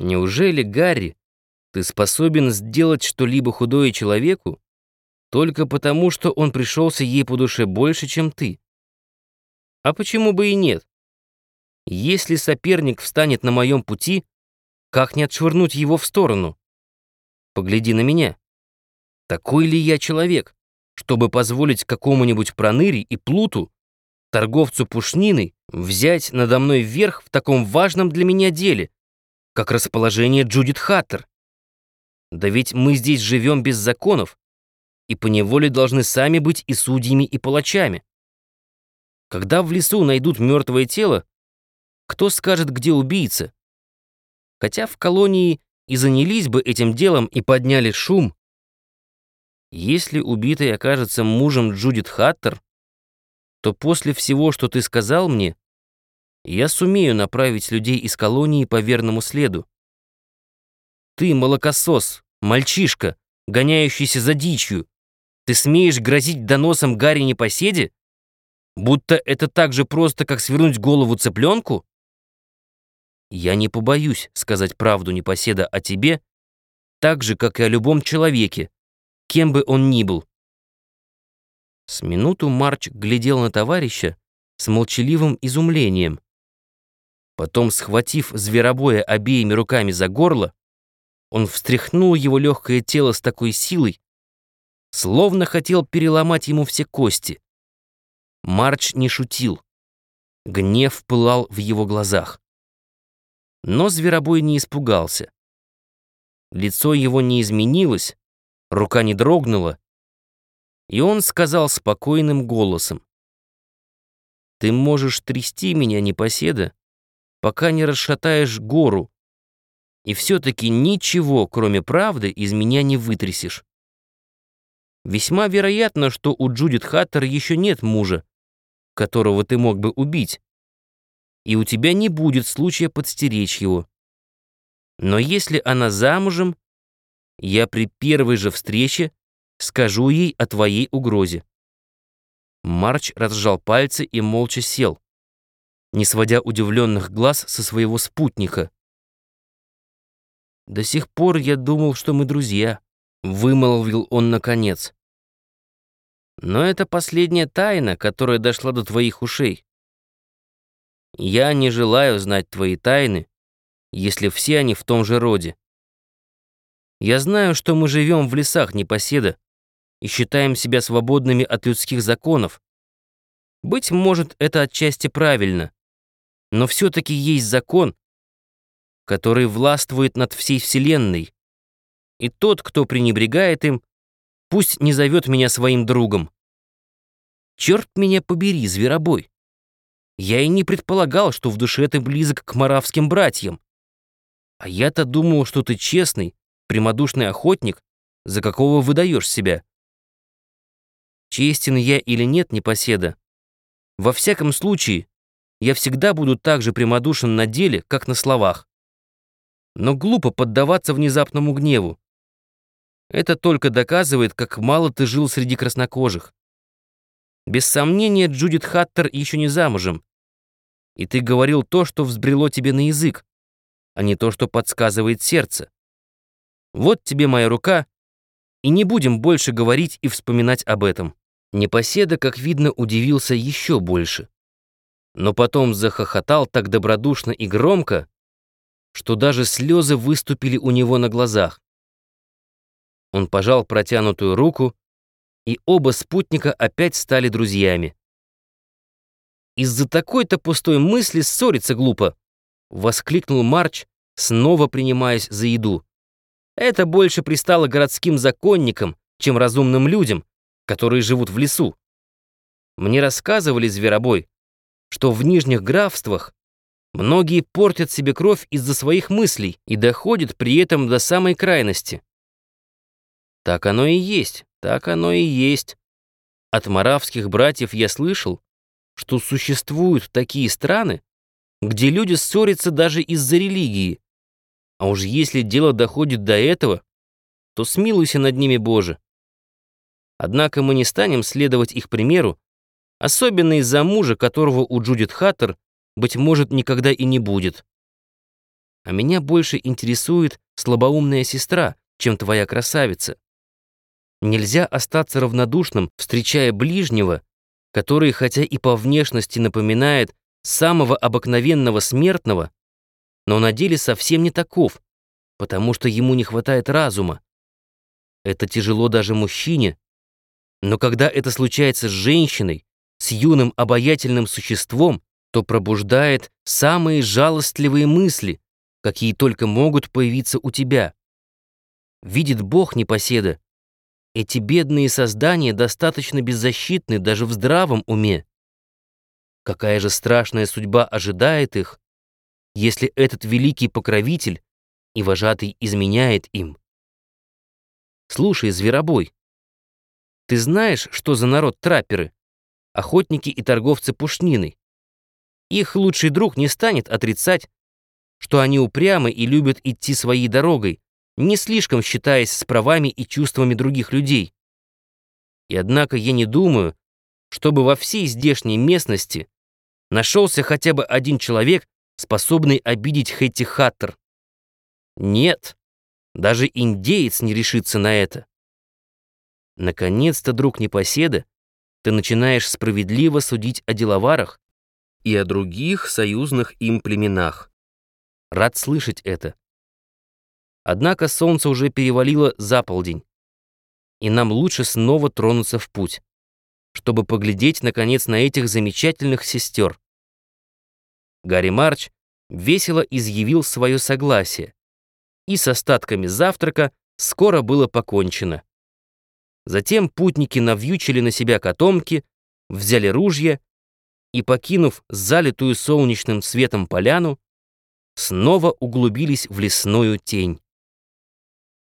Неужели, Гарри, ты способен сделать что-либо худое человеку только потому, что он пришелся ей по душе больше, чем ты? А почему бы и нет? Если соперник встанет на моем пути, как не отшвырнуть его в сторону? Погляди на меня. Такой ли я человек, чтобы позволить какому-нибудь проныре и плуту, торговцу пушниной, взять надо мной верх в таком важном для меня деле, как расположение Джудит Хаттер? Да ведь мы здесь живем без законов, и поневоле должны сами быть и судьями, и палачами. Когда в лесу найдут мертвое тело, кто скажет, где убийца? Хотя в колонии и занялись бы этим делом и подняли шум, если убитый окажется мужем Джудит Хаттер, то после всего, что ты сказал мне, я сумею направить людей из колонии по верному следу. Ты, молокосос, мальчишка, гоняющийся за дичью, ты смеешь грозить доносом Гарри Непоседе? Будто это так же просто, как свернуть голову цыпленку? Я не побоюсь сказать правду Непоседа о тебе, так же, как и о любом человеке, кем бы он ни был. С минуту Марч глядел на товарища с молчаливым изумлением. Потом, схватив зверобоя обеими руками за горло, он встряхнул его легкое тело с такой силой, словно хотел переломать ему все кости. Марч не шутил. Гнев пылал в его глазах. Но зверобой не испугался. Лицо его не изменилось, рука не дрогнула, и он сказал спокойным голосом, «Ты можешь трясти меня, непоседа, пока не расшатаешь гору, и все-таки ничего, кроме правды, из меня не вытрясешь. Весьма вероятно, что у Джудит Хаттер еще нет мужа, которого ты мог бы убить, и у тебя не будет случая подстеречь его. Но если она замужем, я при первой же встрече скажу ей о твоей угрозе. Марч разжал пальцы и молча сел, не сводя удивленных глаз со своего спутника. «До сих пор я думал, что мы друзья», — вымолвил он наконец. «Но это последняя тайна, которая дошла до твоих ушей. Я не желаю знать твои тайны, если все они в том же роде. Я знаю, что мы живем в лесах непоседа и считаем себя свободными от людских законов. Быть может, это отчасти правильно, но все-таки есть закон, который властвует над всей Вселенной, и тот, кто пренебрегает им, пусть не зовет меня своим другом. Черт меня побери, зверобой. Я и не предполагал, что в душе ты близок к маравским братьям. А я-то думал, что ты честный, прямодушный охотник, за какого выдаешь себя. Честен я или нет, непоседа. Во всяком случае, я всегда буду так же прямодушен на деле, как на словах. Но глупо поддаваться внезапному гневу. Это только доказывает, как мало ты жил среди краснокожих. Без сомнения, Джудит Хаттер еще не замужем. И ты говорил то, что взбрело тебе на язык, а не то, что подсказывает сердце. Вот тебе моя рука, и не будем больше говорить и вспоминать об этом». Непоседа, как видно, удивился еще больше. Но потом захохотал так добродушно и громко, что даже слезы выступили у него на глазах. Он пожал протянутую руку, и оба спутника опять стали друзьями. «Из-за такой-то пустой мысли ссориться глупо!» — воскликнул Марч, снова принимаясь за еду. Это больше пристало городским законникам, чем разумным людям, которые живут в лесу. Мне рассказывали, зверобой, что в нижних графствах многие портят себе кровь из-за своих мыслей и доходят при этом до самой крайности. Так оно и есть, так оно и есть. От маравских братьев я слышал, что существуют такие страны, где люди ссорятся даже из-за религии, а уж если дело доходит до этого, то смилуйся над ними, Боже. Однако мы не станем следовать их примеру, особенно из-за мужа, которого у Джудит Хаттер, быть может, никогда и не будет. А меня больше интересует слабоумная сестра, чем твоя красавица. Нельзя остаться равнодушным, встречая ближнего, который, хотя и по внешности напоминает самого обыкновенного смертного, но на деле совсем не таков, потому что ему не хватает разума. Это тяжело даже мужчине, но когда это случается с женщиной, с юным обаятельным существом, то пробуждает самые жалостливые мысли, какие только могут появиться у тебя. Видит Бог непоседа, эти бедные создания достаточно беззащитны даже в здравом уме. Какая же страшная судьба ожидает их, если этот великий покровитель и вожатый изменяет им? Слушай, зверобой, ты знаешь, что за народ трапперы, охотники и торговцы пушниной? Их лучший друг не станет отрицать, что они упрямы и любят идти своей дорогой, не слишком считаясь с правами и чувствами других людей. И однако я не думаю, чтобы во всей здешней местности нашелся хотя бы один человек, способный обидеть Хэти Хаттер. Нет, даже индеец не решится на это. Наконец-то, друг непоседа, ты начинаешь справедливо судить о деловарах и о других союзных им племенах. Рад слышать это. Однако солнце уже перевалило за полдень, и нам лучше снова тронуться в путь, чтобы поглядеть, наконец, на этих замечательных сестер. Гарри Марч весело изъявил свое согласие, и с остатками завтрака скоро было покончено. Затем путники навьючили на себя котомки, взяли ружья и, покинув залитую солнечным светом поляну, снова углубились в лесную тень.